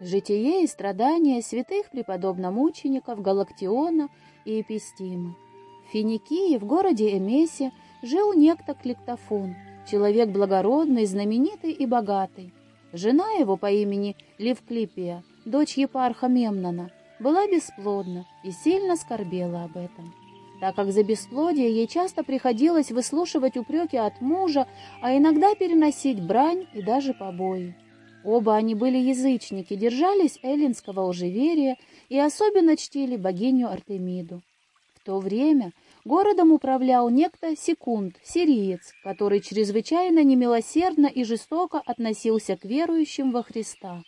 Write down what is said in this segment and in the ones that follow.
Житие и страдания святых преподобномучеников Галактиона и Эпистима. В Финикии, в городе Эмесе, жил некто Кликтофон, человек благородный, знаменитый и богатый. Жена его по имени Левклипия, дочь епарха Мемнона, была бесплодна и сильно скорбела об этом. Так как за бесплодие ей часто приходилось выслушивать упреки от мужа, а иногда переносить брань и даже побои. Оба они были язычники, держались эллинского лжеверия и особенно чтили богиню Артемиду. В то время городом управлял некто Секунд, сириец, который чрезвычайно немилосердно и жестоко относился к верующим во Христа.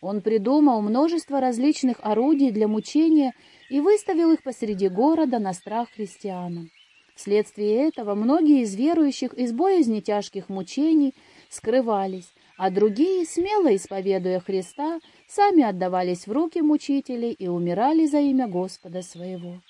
Он придумал множество различных орудий для мучения и выставил их посреди города на страх христианам. Вследствие этого многие из верующих из боязни тяжких мучений скрывались, а другие, смело исповедуя Христа, сами отдавались в руки мучителей и умирали за имя Господа своего.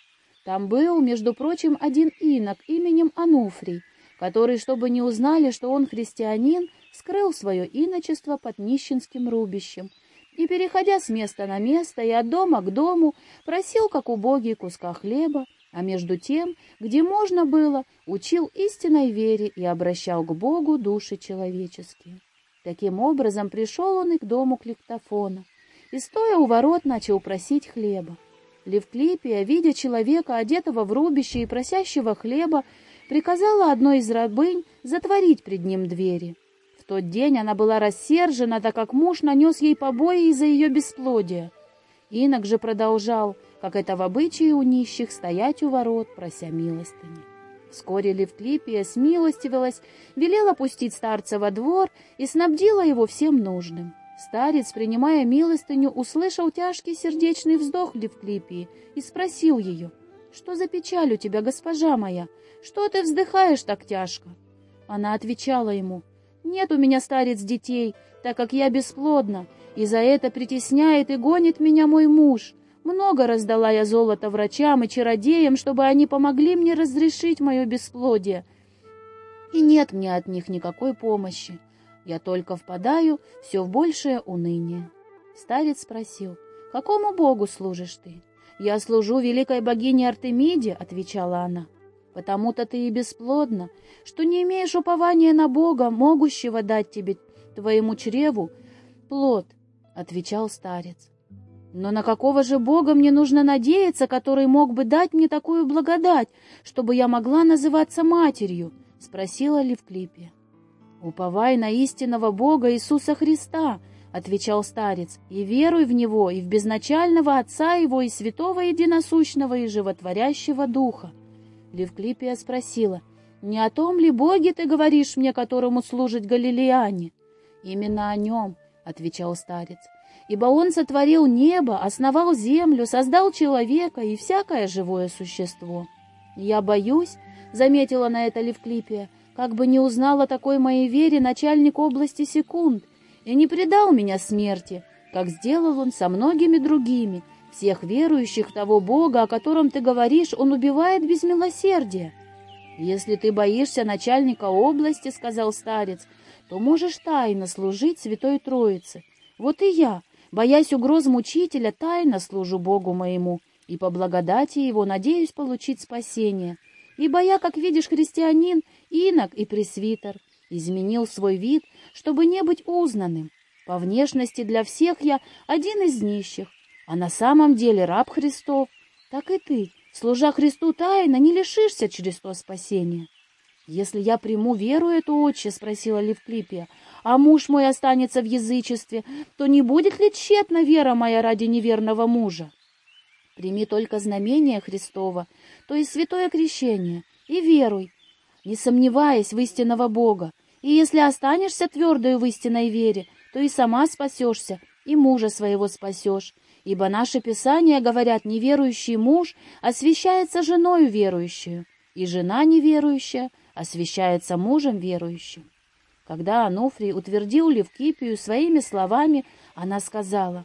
Там был, между прочим, один инок именем Ануфрий, который, чтобы не узнали, что он христианин, скрыл свое иночество под нищенским рубищем и, переходя с места на место и от дома к дому, просил, как убогий, куска хлеба, а между тем, где можно было, учил истинной вере и обращал к Богу души человеческие. Таким образом пришел он и к дому Кликтофона, и, стоя у ворот, начал просить хлеба. Левклипия, видя человека, одетого в рубище и просящего хлеба, приказала одной из рабынь затворить пред ним двери. В тот день она была рассержена, так как муж нанес ей побои из-за ее бесплодия. Инок же продолжал, как это в обычае у нищих, стоять у ворот, прося милостыни. Вскоре Левклипия смилостивилась, велела пустить старца во двор и снабдила его всем нужным. Старец, принимая милостыню, услышал тяжкий сердечный вздох Левклипии и спросил ее, «Что за печаль у тебя, госпожа моя? Что ты вздыхаешь так тяжко?» Она отвечала ему, «Нет у меня, старец, детей, так как я бесплодна, и за это притесняет и гонит меня мой муж. Много раздала я золота врачам и чародеям, чтобы они помогли мне разрешить мое бесплодие. И нет мне от них никакой помощи. Я только впадаю все в большее уныние. Старец спросил, «Какому богу служишь ты?» «Я служу великой богине Артемиде», — отвечала она. «Потому-то ты и бесплодна, что не имеешь упования на Бога, могущего дать тебе, твоему чреву, плод», — отвечал старец. Но на какого же Бога мне нужно надеяться, который мог бы дать мне такую благодать, чтобы я могла называться матерью? — спросила Левклипия. — Уповай на истинного Бога Иисуса Христа, — отвечал старец, — и веруй в Него, и в безначального Отца Его, и святого единосущного и животворящего Духа. Левклипия спросила, — Не о том ли Боге ты говоришь мне, которому служат галилеяне? — Именно о нем, — отвечал старец ибо Он сотворил небо, основал землю, создал человека и всякое живое существо. Я боюсь, — заметила на это Левклипия, — как бы не узнала такой моей вере начальник области секунд и не предал меня смерти, как сделал он со многими другими. Всех верующих того Бога, о котором ты говоришь, он убивает без милосердия. «Если ты боишься начальника области, — сказал старец, — то можешь тайно служить Святой Троице. Вот и я, Боясь угроз мучителя, тайно служу Богу моему, и по благодати его надеюсь получить спасение. Ибо я, как видишь, христианин, инок и пресвитер, изменил свой вид, чтобы не быть узнанным. По внешности для всех я один из нищих, а на самом деле раб Христов. Так и ты, служа Христу тайно, не лишишься через то спасения. «Если я приму веру эту, отче?» — спросила Левклипия. «А муж мой останется в язычестве, то не будет ли тщетна вера моя ради неверного мужа?» «Прими только знамение Христова, то есть святое крещение, и веруй, не сомневаясь в истинного Бога. И если останешься твердою в истинной вере, то и сама спасешься, и мужа своего спасешь. Ибо наши писания говорят, неверующий муж освящается женою верующую, и жена неверующая — освящается мужем верующим. Когда Ануфрий утвердил Левкипию своими словами, она сказала,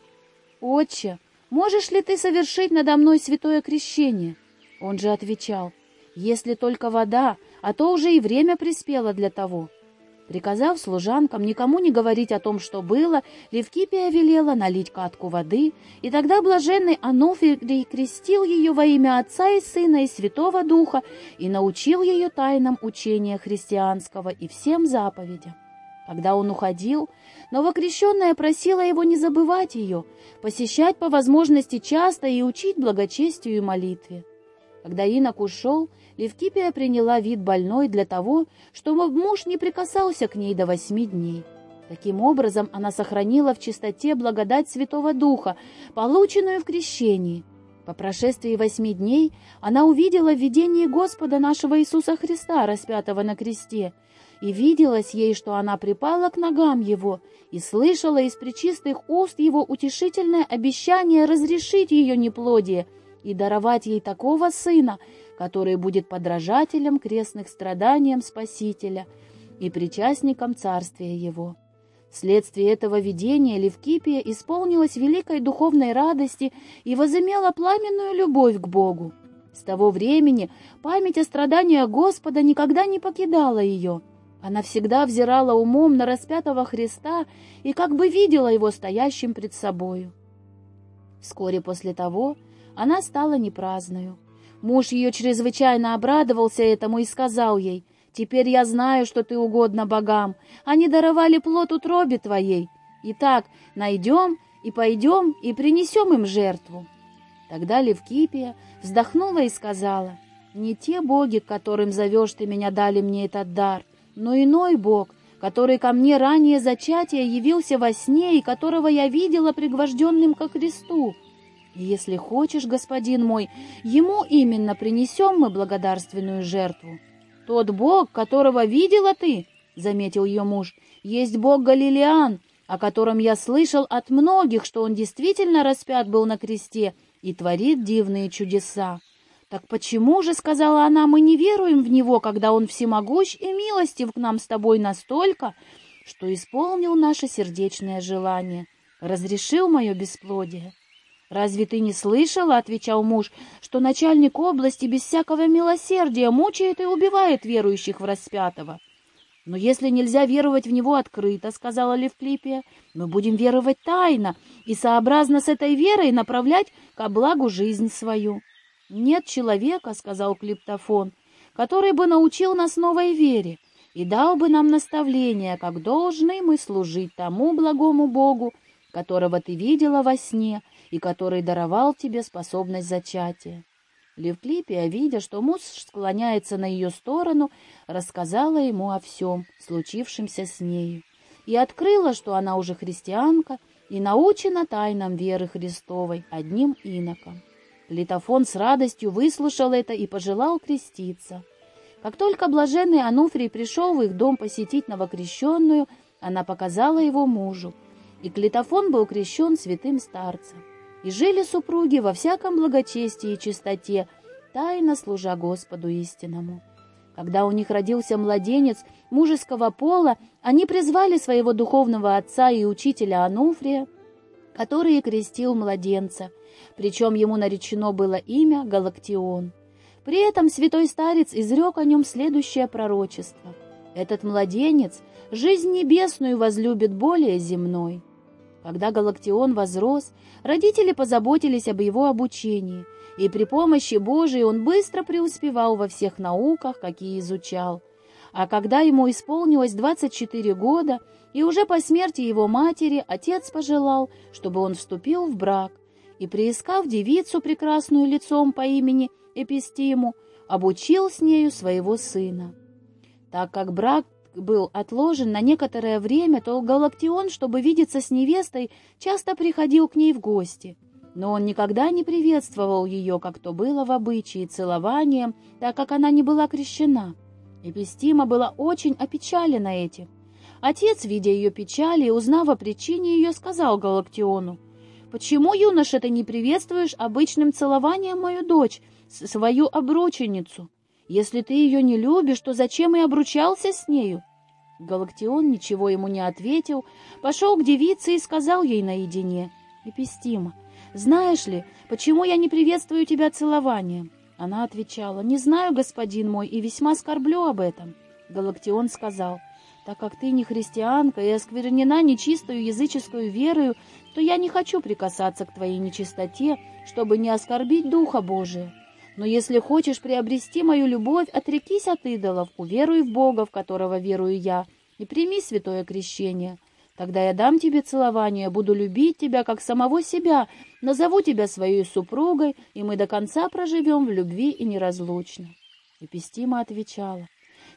«Отче, можешь ли ты совершить надо мной святое крещение?» Он же отвечал, «Если только вода, а то уже и время приспело для того». Приказав служанкам никому не говорить о том, что было, Левкипия велела налить катку воды, и тогда блаженный Ануфрий крестил ее во имя Отца и Сына и Святого Духа и научил ее тайнам учения христианского и всем заповедям. Когда он уходил, новокрещенная просила его не забывать ее, посещать по возможности часто и учить благочестию и молитве. Когда инок ушел, Левкипия приняла вид больной для того, чтобы муж не прикасался к ней до восьми дней. Таким образом, она сохранила в чистоте благодать Святого Духа, полученную в крещении. По прошествии восьми дней она увидела в видении Господа нашего Иисуса Христа, распятого на кресте, и виделось ей, что она припала к ногам Его, и слышала из причистых уст Его утешительное обещание разрешить ее неплодие и даровать ей такого сына, который будет подражателем крестных страданиям Спасителя и причастником Царствия Его. Вследствие этого видения Левкипия исполнилась великой духовной радости и возымела пламенную любовь к Богу. С того времени память о страданиях Господа никогда не покидала ее. Она всегда взирала умом на распятого Христа и как бы видела его стоящим пред собою. Вскоре после того она стала непраздною. Муж ее чрезвычайно обрадовался этому и сказал ей, «Теперь я знаю, что ты угодна богам. Они даровали плод утробе твоей. Итак, найдем и пойдем и принесем им жертву». Тогда Левкипия вздохнула и сказала, «Не те боги, к которым зовешь ты меня, дали мне этот дар, но иной бог, который ко мне ранее зачатия явился во сне и которого я видела пригвожденным ко кресту. Если хочешь, господин мой, ему именно принесем мы благодарственную жертву. Тот бог, которого видела ты, — заметил ее муж, — есть бог Галилеан, о котором я слышал от многих, что он действительно распят был на кресте и творит дивные чудеса. «Так почему же, — сказала она, — мы не веруем в него, когда он всемогущ и милостив к нам с тобой настолько, что исполнил наше сердечное желание, разрешил мое бесплодие?» «Разве ты не слышала, — отвечал муж, — что начальник области без всякого милосердия мучает и убивает верующих в распятого?» «Но если нельзя веровать в него открыто, — сказала Левклипия, — мы будем веровать тайно и сообразно с этой верой направлять ко благу жизнь свою». «Нет человека, — сказал Клиптофон, — который бы научил нас новой вере и дал бы нам наставление, как должны мы служить тому благому Богу, которого ты видела во сне и который даровал тебе способность зачатия. Левклипия, видя, что муж склоняется на ее сторону, рассказала ему о всем, случившемся с нею, и открыла, что она уже христианка и научена тайнам веры Христовой одним иноком. Литофон с радостью выслушал это и пожелал креститься. Как только блаженный Ануфрий пришел в их дом посетить новокрещенную, она показала его мужу, и Клитофон был крещен святым старцем. И жили супруги во всяком благочестии и чистоте, тайно служа Господу истинному. Когда у них родился младенец мужеского пола, они призвали своего духовного отца и учителя Ануфрия, который крестил младенца, причем ему наречено было имя Галактион. При этом святой старец изрек о нем следующее пророчество. «Этот младенец жизнь небесную возлюбит более земной». Когда Галактион возрос, родители позаботились об его обучении, и при помощи Божией он быстро преуспевал во всех науках, какие изучал. А когда ему исполнилось 24 года, и уже по смерти его матери отец пожелал, чтобы он вступил в брак, и, приискав девицу прекрасную лицом по имени Эпистиму, обучил с нею своего сына. Так как брак был отложен на некоторое время, то Галактион, чтобы видеться с невестой, часто приходил к ней в гости. Но он никогда не приветствовал ее, как то было в обычае, целованием, так как она не была крещена. Эпистима была очень опечалена этим. Отец, видя ее печали и узнав о причине ее, сказал Галактиону, «Почему, юноша, ты не приветствуешь обычным целованием мою дочь, свою обрученицу?» Если ты ее не любишь, то зачем и обручался с нею?» Галактион ничего ему не ответил, пошел к девице и сказал ей наедине, «Эпистима, знаешь ли, почему я не приветствую тебя целованием?» Она отвечала, «Не знаю, господин мой, и весьма скорблю об этом». Галактион сказал, так как ты не христианка и осквернена нечистою языческую верою, то я не хочу прикасаться к твоей нечистоте, чтобы не оскорбить Духа Божия. Но если хочешь приобрести мою любовь, отрекись от идолов, уверуй в Бога, в которого верую я, и прими святое крещение. Тогда я дам тебе целование, буду любить тебя, как самого себя, назову тебя своей супругой, и мы до конца проживем в любви и неразлучно. Эпистима отвечала,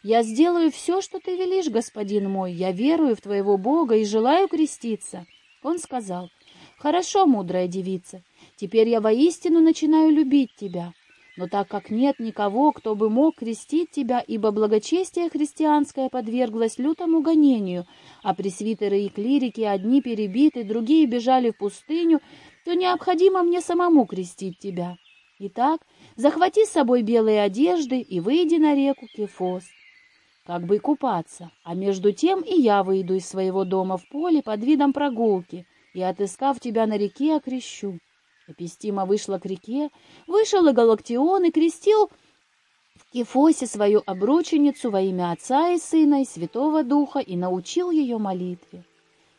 «Я сделаю все, что ты велишь, господин мой, я верую в твоего Бога и желаю креститься». Он сказал, «Хорошо, мудрая девица, теперь я воистину начинаю любить тебя». Но так как нет никого, кто бы мог крестить тебя, ибо благочестие христианское подверглось лютому гонению, а пресвитеры и клирики одни перебиты, другие бежали в пустыню, то необходимо мне самому крестить тебя. Итак, захвати с собой белые одежды и выйди на реку Кефос, как бы купаться, а между тем и я выйду из своего дома в поле под видом прогулки и, отыскав тебя на реке, окрещу. Эпистима вышла к реке, вышел и Галактион и крестил в Кефосе свою обрученицу во имя Отца и Сына и Святого Духа и научил ее молитве.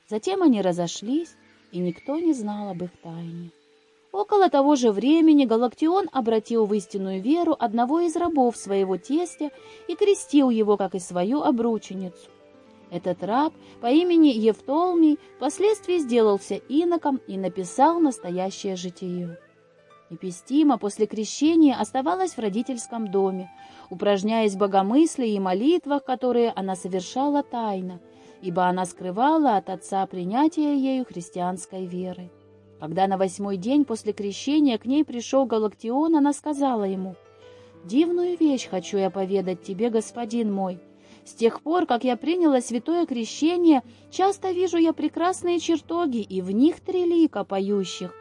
Затем они разошлись, и никто не знал об их тайне. Около того же времени Галактион обратил в истинную веру одного из рабов своего тестя и крестил его, как и свою обрученицу. Этот раб по имени Евтолмий впоследствии сделался иноком и написал настоящее житие. Эпистима после крещения оставалась в родительском доме, упражняясь в богомыслии и молитвах, которые она совершала тайно, ибо она скрывала от отца принятие ею христианской веры. Когда на восьмой день после крещения к ней пришел Галактион, она сказала ему, «Дивную вещь хочу я поведать тебе, господин мой». С тех пор, как я приняла святое крещение, часто вижу я прекрасные чертоги, и в них три лика поющих.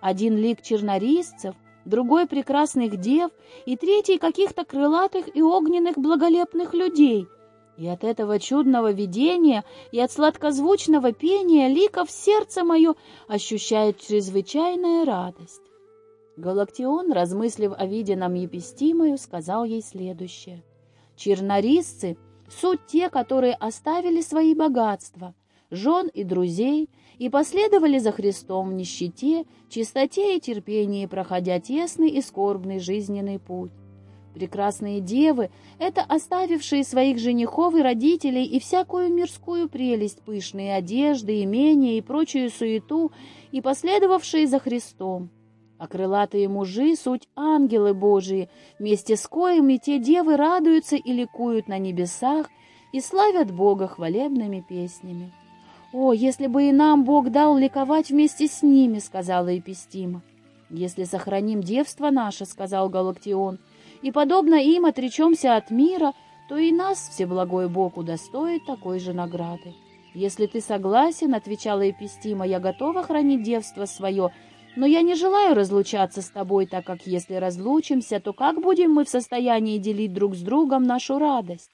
Один лик чернорисцев, другой прекрасных дев, и третий каких-то крылатых и огненных благолепных людей. И от этого чудного видения и от сладкозвучного пения ликов сердце мое ощущает чрезвычайная радость. Галактион, размыслив о виденном Епистимою, сказал ей следующее. Чернорисцы Суть те, которые оставили свои богатства, жен и друзей, и последовали за Христом в нищете, чистоте и терпении, проходя тесный и скорбный жизненный путь. Прекрасные девы — это оставившие своих женихов и родителей и всякую мирскую прелесть, пышные одежды, имения и прочую суету, и последовавшие за Христом. А крылатые мужи — суть ангелы Божии, вместе с коими те девы радуются и ликуют на небесах и славят Бога хвалебными песнями. «О, если бы и нам Бог дал ликовать вместе с ними!» — сказала Эпистима. «Если сохраним девство наше, — сказал Галактион, — и, подобно им, отречемся от мира, то и нас Всеблагой Бог удостоит такой же награды. Если ты согласен, — отвечала Эпистима, — я готова хранить девство свое, — но я не желаю разлучаться с тобой, так как если разлучимся, то как будем мы в состоянии делить друг с другом нашу радость?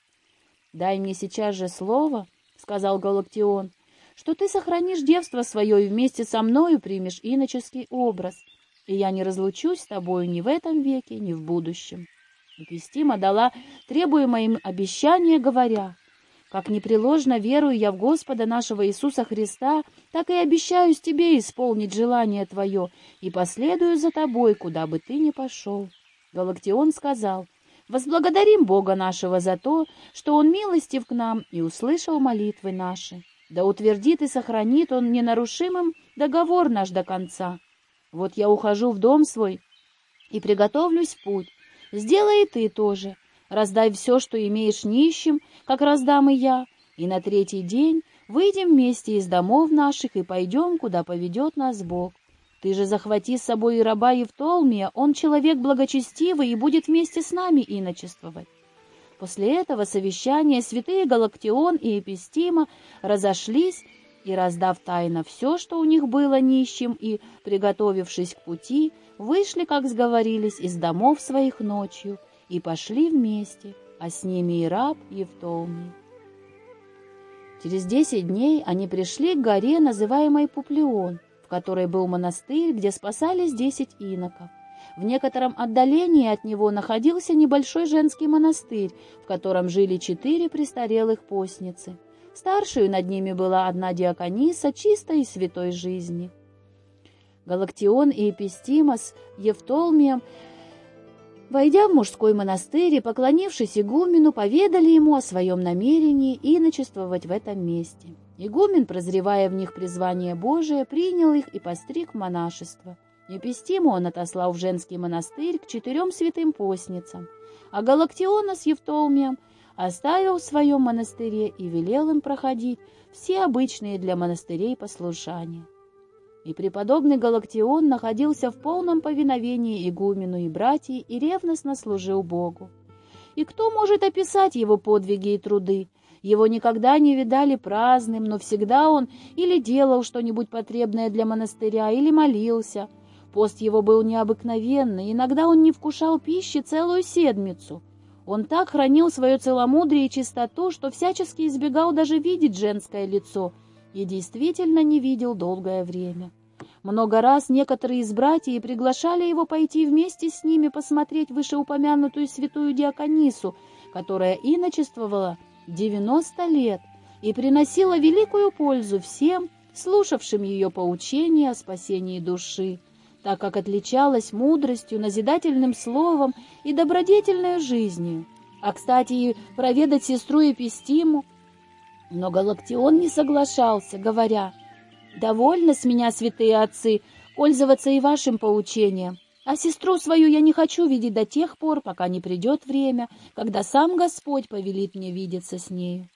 Дай мне сейчас же слово, — сказал Галактион, — что ты сохранишь девство свое и вместе со мною примешь иноческий образ, и я не разлучусь с тобою ни в этом веке, ни в будущем. И Пестима дала требуемое им обещание, говоря, как непреложно верую я в Господа нашего Иисуса Христа, так и обещаюсь тебе исполнить желание твое и последую за тобой, куда бы ты ни пошел. Галактион сказал, «Возблагодарим Бога нашего за то, что Он милостив к нам и услышал молитвы наши. Да утвердит и сохранит Он ненарушимым договор наш до конца. Вот я ухожу в дом свой и приготовлюсь в путь. Сделай и ты тоже, раздай все, что имеешь нищим, как раздам и я, и на третий день выйдем вместе из домов наших и пойдем, куда поведет нас Бог. Ты же захвати с собой и раба Евтолмия, он человек благочестивый и будет вместе с нами иночествовать. После этого совещания святые Галактион и Эпистима разошлись и, раздав тайно все, что у них было нищим, и, приготовившись к пути, вышли, как сговорились, из домов своих ночью, и пошли вместе, а с ними и раб Евтолмий. Через десять дней они пришли к горе, называемой Пуплеон, в которой был монастырь, где спасались десять иноков. В некотором отдалении от него находился небольшой женский монастырь, в котором жили четыре престарелых постницы. Старшую над ними была одна диакониса чистой и святой жизни. Галактион и Эпистимос Евтолмием, войдя в мужской монастырь и поклонившись игумену, поведали ему о своем намерении иночествовать в этом месте. Игумен, прозревая в них призвание Божие, принял их и постриг в монашество. Епистиму он отослал в женский монастырь к четырем святым постницам, а Галактиона с Евтолмием оставил в своем монастыре и велел им проходить все обычные для монастырей послушания. И преподобный Галактион находился в полном повиновении игумену и братьям и ревностно служил Богу. И кто может описать его подвиги и труды? Его никогда не видали праздным, но всегда он или делал что-нибудь потребное для монастыря, или молился. Пост его был необыкновенный, иногда он не вкушал пищи целую седмицу. Он так хранил свое целомудрие и чистоту, что всячески избегал даже видеть женское лицо и действительно не видел долгое время. Много раз некоторые из братьев приглашали его пойти вместе с ними посмотреть вышеупомянутую святую диаконису, которая иночествовала 90 лет и приносила великую пользу всем, слушавшим ее поучения о спасении души, так как отличалась мудростью, назидательным словом и добродетельной жизнью. А, кстати, проведать сестру Эпистиму. Но Галактион не соглашался, говоря, «Довольно с меня, святые отцы, пользоваться и вашим поучением, а сестру свою я не хочу видеть до тех пор, пока не придет время, когда сам Господь повелит мне видеться с нею».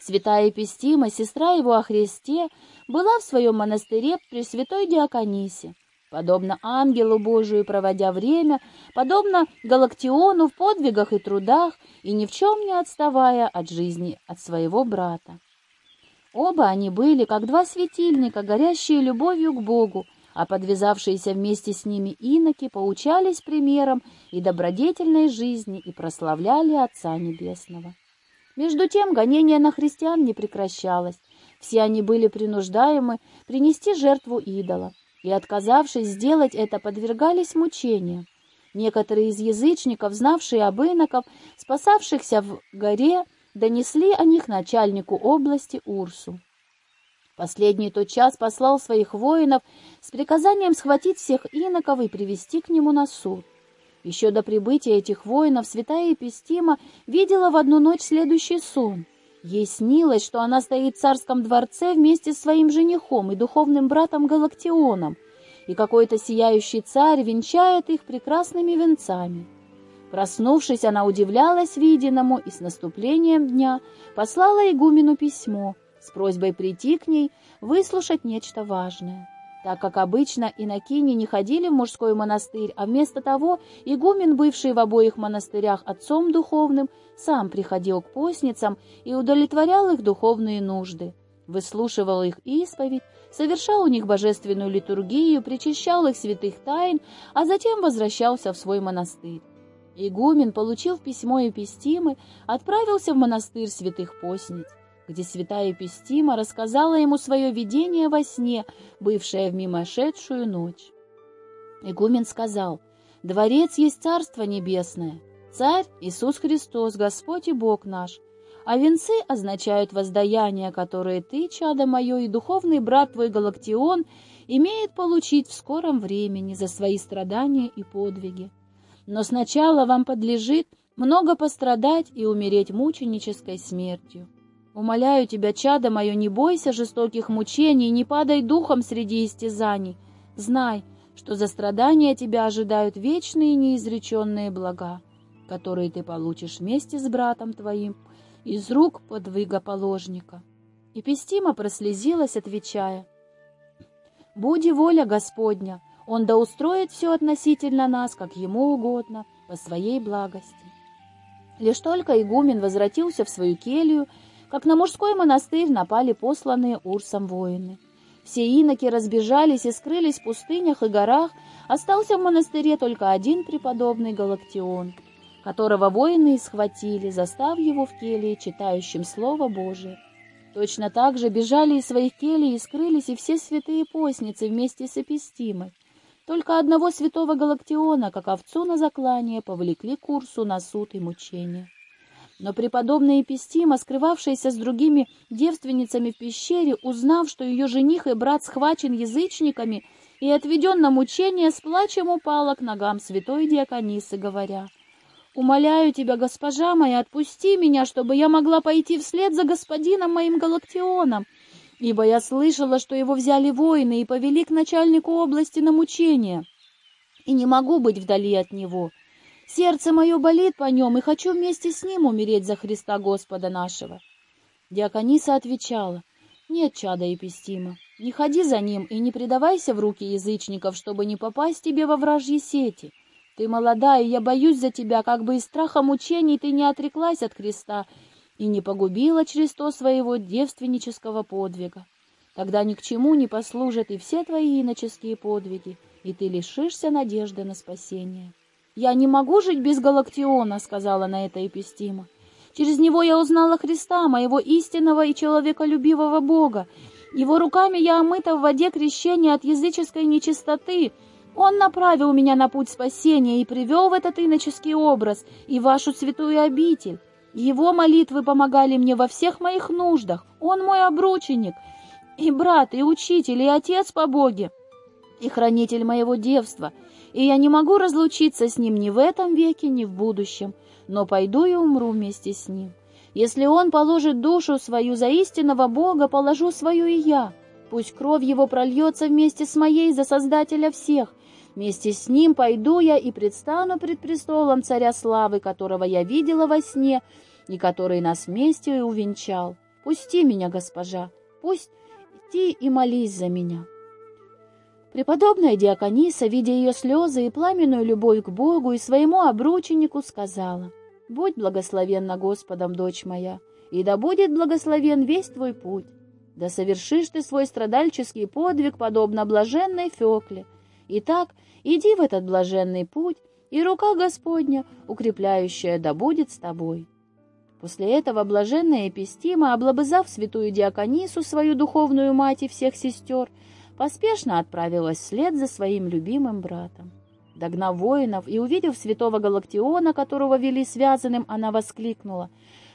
Святая Эпистима, сестра его о Христе, была в своем монастыре при святой Диаконисе. Подобно ангелу Божию, проводя время, подобно Галактиону в подвигах и трудах, и ни в чем не отставая от жизни от своего брата. Оба они были, как два светильника, горящие любовью к Богу, а подвязавшиеся вместе с ними иноки поучались примером и добродетельной жизни и прославляли Отца Небесного. Между тем гонение на христиан не прекращалось. Все они были принуждаемы принести жертву идола, и, отказавшись сделать это, подвергались мучениям. Некоторые из язычников, знавшие об иноков, спасавшихся в горе, донесли о них начальнику области Урсу. Последний тот час послал своих воинов с приказанием схватить всех иноков и привести к нему на суд. Еще до прибытия этих воинов святая Епистима видела в одну ночь следующий сон. Ей снилось, что она стоит в царском дворце вместе с своим женихом и духовным братом Галактионом, и какой-то сияющий царь венчает их прекрасными венцами. Проснувшись, она удивлялась виденному и с наступлением дня послала игумену письмо с просьбой прийти к ней, выслушать нечто важное. Так как обычно инокини не ходили в мужской монастырь, а вместо того игумен, бывший в обоих монастырях отцом духовным, сам приходил к постницам и удовлетворял их духовные нужды, выслушивал их исповедь, совершал у них божественную литургию, причащал их святых тайн, а затем возвращался в свой монастырь. Игумен, получив письмо Епистимы, отправился в монастырь святых постниц где святая Пестима рассказала ему свое видение во сне, бывшее в мимошедшую ночь. Игумен сказал, «Дворец есть Царство Небесное, Царь Иисус Христос, Господь и Бог наш, а венцы означают воздаяние, которое ты, чадо мое, и духовный брат твой Галактион имеет получить в скором времени за свои страдания и подвиги. Но сначала вам подлежит много пострадать и умереть мученической смертью. Умоляю тебя, чадо мое, не бойся жестоких мучений, не падай духом среди истязаний. Знай, что за страдания тебя ожидают вечные неизреченные блага, которые ты получишь вместе с братом твоим из рук подвигоположника. И Пестима прослезилась, отвечая, «Буди воля Господня, Он да устроит все относительно нас, как Ему угодно, по своей благости». Лишь только игумен возвратился в свою келью как на мужской монастырь напали посланные Урсом воины. Все иноки разбежались и скрылись в пустынях и горах, остался в монастыре только один преподобный Галактион, которого воины схватили, застав его в келье, читающим Слово Божие. Точно так же бежали из своих келий и скрылись и все святые постницы вместе с Эпистимой. Только одного святого Галактиона, как овцу на заклание, повлекли курсу на суд и мучения. Но преподобная Епистима, скрывавшаяся с другими девственницами в пещере, узнав, что ее жених и брат схвачен язычниками и отведен на мучение, с плачем упала к ногам святой диаконисы, говоря, «Умоляю тебя, госпожа моя, отпусти меня, чтобы я могла пойти вслед за господином моим Галактионом, ибо я слышала, что его взяли воины и повели к начальнику области на мучение, и не могу быть вдали от него». Сердце мое болит по нем, и хочу вместе с ним умереть за Христа Господа нашего. Диакониса отвечала, «Нет, чада Епистима, не ходи за ним и не предавайся в руки язычников, чтобы не попасть тебе во вражьи сети. Ты молода, и я боюсь за тебя, как бы из страха мучений ты не отреклась от Христа и не погубила через то своего девственнического подвига. Тогда ни к чему не послужат и все твои иноческие подвиги, и ты лишишься надежды на спасение». «Я не могу жить без Галактиона», — сказала на это Эпистима. «Через него я узнала Христа, моего истинного и человеколюбивого Бога. Его руками я омыта в воде крещения от языческой нечистоты. Он направил меня на путь спасения и привел в этот иноческий образ и вашу святую обитель. Его молитвы помогали мне во всех моих нуждах. Он мой обрученник, и брат, и учитель, и отец по Боге, и хранитель моего девства» и я не могу разлучиться с ним ни в этом веке, ни в будущем, но пойду и умру вместе с ним. Если он положит душу свою за истинного Бога, положу свою и я. Пусть кровь его прольется вместе с моей за Создателя всех. Вместе с ним пойду я и предстану пред престолом Царя Славы, которого я видела во сне и который нас вместе и увенчал. Пусти меня, госпожа, пусть иди и молись за меня». Преподобная Диакониса, видя ее слезы и пламенную любовь к Богу и своему обрученику, сказала, «Будь благословенна Господом, дочь моя, и да будет благословен весь твой путь. Да совершишь ты свой страдальческий подвиг, подобно блаженной Фекле. Итак, иди в этот блаженный путь, и рука Господня, укрепляющая, да будет с тобой». После этого блаженная Эпистима, облобызав святую Диаконису, свою духовную мать и всех сестер, поспешно отправилась вслед за своим любимым братом. Догнав воинов и увидев святого Галактиона, которого вели связанным, она воскликнула.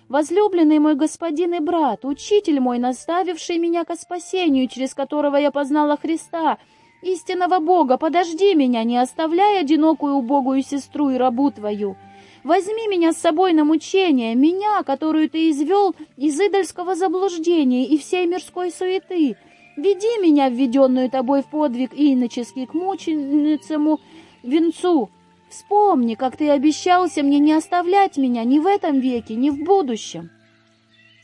«Возлюбленный мой господин и брат, учитель мой, наставивший меня ко спасению, через которого я познала Христа, истинного Бога, подожди меня, не оставляй одинокую убогую сестру и рабу твою. Возьми меня с собой на мучение, меня, которую ты извел из идольского заблуждения и всей мирской суеты». Веди меня, введенную тобой в подвиг иноческий, к мученицему венцу. Вспомни, как ты обещался мне не оставлять меня ни в этом веке, ни в будущем.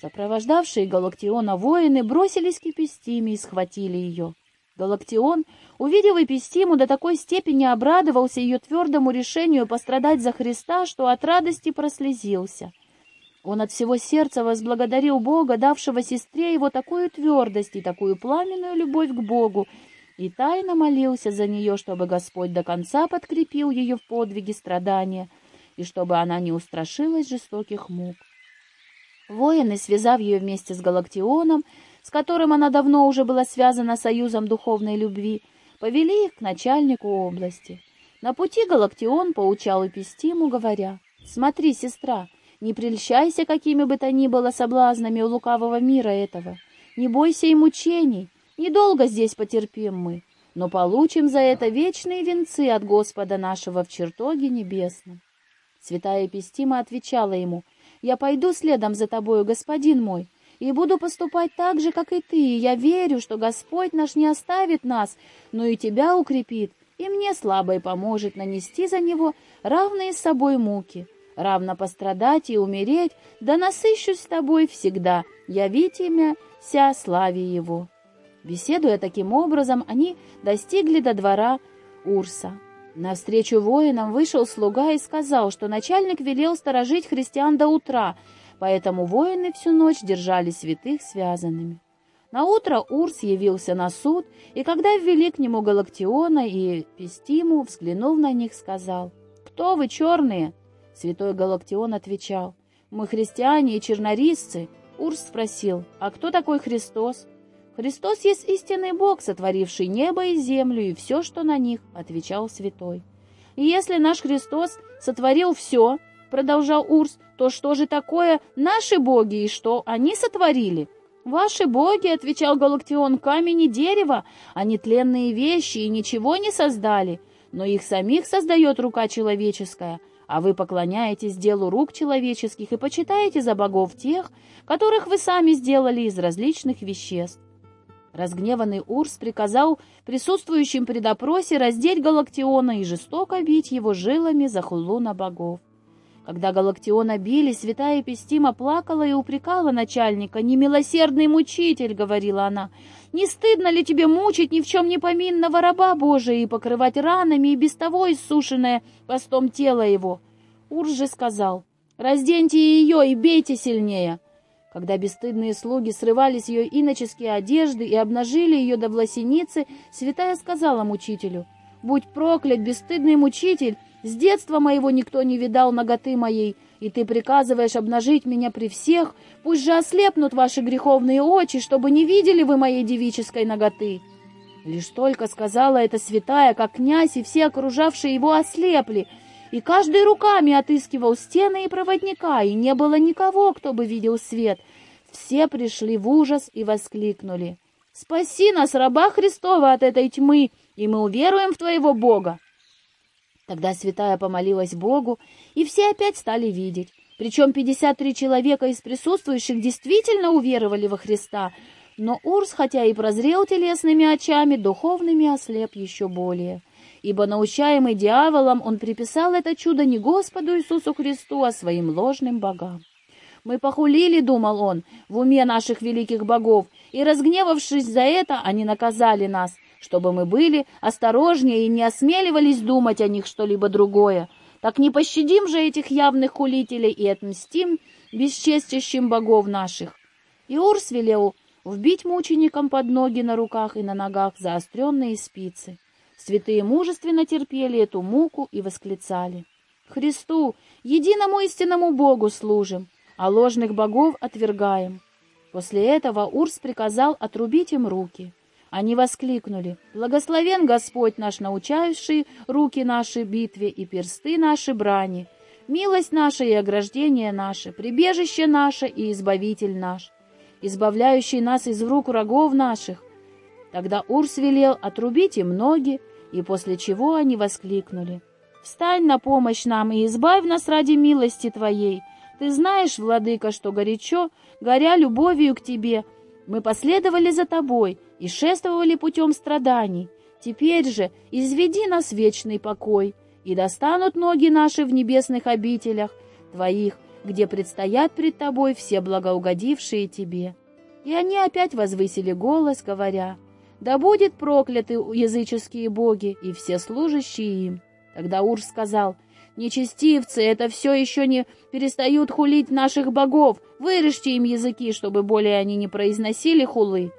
Сопровождавшие Галактиона воины бросились к Эпистиме и схватили ее. Галактион, увидев Эпистиму, до такой степени обрадовался ее твердому решению пострадать за Христа, что от радости прослезился. Он от всего сердца возблагодарил Бога, давшего сестре его такую твердость и такую пламенную любовь к Богу, и тайно молился за нее, чтобы Господь до конца подкрепил ее в подвиге страдания, и чтобы она не устрашилась жестоких мук. Воины, связав ее вместе с Галактионом, с которым она давно уже была связана союзом духовной любви, повели их к начальнику области. На пути Галактион поучал Эпистиму, говоря, «Смотри, сестра, — не прельщайся какими бы то ни было соблазнами у лукавого мира этого. Не бойся и мучений. Недолго здесь потерпим мы, но получим за это вечные венцы от Господа нашего в чертоге небесном. Святая Епистима отвечала ему, «Я пойду следом за тобою, господин мой, и буду поступать так же, как и ты. Я верю, что Господь наш не оставит нас, но и тебя укрепит, и мне слабой поможет нанести за него равные с собой муки равно пострадать и умереть, да насыщусь с тобой всегда, явить имя ся славе его». Беседуя таким образом, они достигли до двора Урса. Навстречу воинам вышел слуга и сказал, что начальник велел сторожить христиан до утра, поэтому воины всю ночь держали святых связанными. На утро Урс явился на суд, и когда ввели к нему Галактиона и Пестиму, взглянув на них, сказал, «Кто вы, черные?» Святой Галактион отвечал, «Мы христиане и чернорисцы». Урс спросил, «А кто такой Христос?» «Христос есть истинный Бог, сотворивший небо и землю и все, что на них», — отвечал святой. «И если наш Христос сотворил все, продолжал Урс, то что же такое наши боги и что они сотворили? «Ваши боги, — отвечал Галактион, — камень и дерево, они тленные вещи и ничего не создали, но их самих создает рука человеческая, а вы поклоняетесь делу рук человеческих и почитаете за богов тех, которых вы сами сделали из различных веществ. Разгневанный Урс приказал присутствующим при допросе раздеть Галактиона и жестоко бить его жилами за хулу на богов. Когда Галактиона били, святая Пестима плакала и упрекала начальника. «Немилосердный мучитель!» — говорила она. «Не стыдно ли тебе мучить ни в чем не поминного раба Божия и покрывать ранами и без того иссушенное постом тело его?» Урс же сказал. «Разденьте ее и бейте сильнее!» Когда бесстыдные слуги срывали с ее иноческие одежды и обнажили ее до власеницы, святая сказала мучителю, «Будь проклят, бесстыдный мучитель, с детства моего никто не видал ноготы моей, и ты приказываешь обнажить меня при всех, пусть же ослепнут ваши греховные очи, чтобы не видели вы моей девической ноготы». Лишь только сказала эта святая, как князь и все окружавшие его ослепли, и каждый руками отыскивал стены и проводника, и не было никого, кто бы видел свет. Все пришли в ужас и воскликнули. «Спаси нас, раба Христова, от этой тьмы, и мы уверуем в Твоего Бога!» Тогда святая помолилась Богу, и все опять стали видеть. Причем 53 человека из присутствующих действительно уверовали во Христа, но Урс, хотя и прозрел телесными очами, духовными ослеп еще более ибо, научаемый дьяволом, он приписал это чудо не Господу Иисусу Христу, а своим ложным богам. Мы похулили, думал он, в уме наших великих богов, и, разгневавшись за это, они наказали нас, чтобы мы были осторожнее и не осмеливались думать о них что-либо другое. Так не пощадим же этих явных хулителей и отмстим бесчестящим богов наших. И Урс велел вбить мученикам под ноги на руках и на ногах заостренные спицы. Святые мужественно терпели эту муку и восклицали. «Христу, единому истинному Богу служим, а ложных богов отвергаем». После этого Урс приказал отрубить им руки. Они воскликнули, «Благословен Господь наш, научающий руки наши битве и персты наши брани, милость наша и ограждение наше, прибежище наше и избавитель наш, избавляющий нас из рук врагов наших». Тогда Урс велел отрубить им ноги, и после чего они воскликнули. «Встань на помощь нам и избавь нас ради милости Твоей! Ты знаешь, Владыка, что горячо, горя любовью к Тебе, мы последовали за Тобой и шествовали путем страданий. Теперь же изведи нас вечный покой, и достанут ноги наши в небесных обителях Твоих, где предстоят пред Тобой все благоугодившие Тебе». И они опять возвысили голос, говоря, да будет прокляты языческие боги и все служащие им. Тогда Ур сказал, «Нечестивцы, это все еще не перестают хулить наших богов. Вырежьте им языки, чтобы более они не произносили хулы».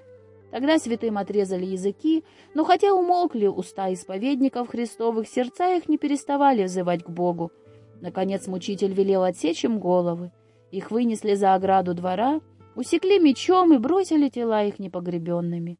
Тогда святым отрезали языки, но хотя умолкли уста исповедников Христовых, сердца их не переставали взывать к Богу. Наконец мучитель велел отсечь им головы. Их вынесли за ограду двора, усекли мечом и бросили тела их непогребенными.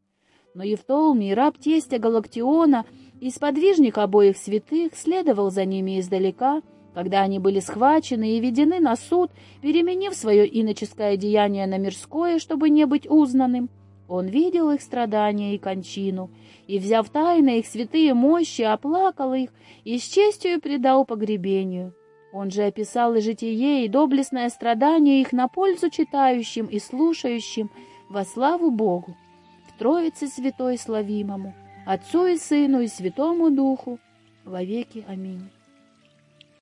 Но Евтолмий, раб тестя Галактиона и сподвижник обоих святых, следовал за ними издалека, когда они были схвачены и ведены на суд, переменив свое иноческое деяние на мирское, чтобы не быть узнанным. Он видел их страдания и кончину, и, взяв тайно их святые мощи, оплакал их и с честью предал погребению. Он же описал и житие, и доблестное страдание их на пользу читающим и слушающим во славу Богу. Троице Святой Славимому, Отцу и Сыну и Святому Духу, во веки. Аминь.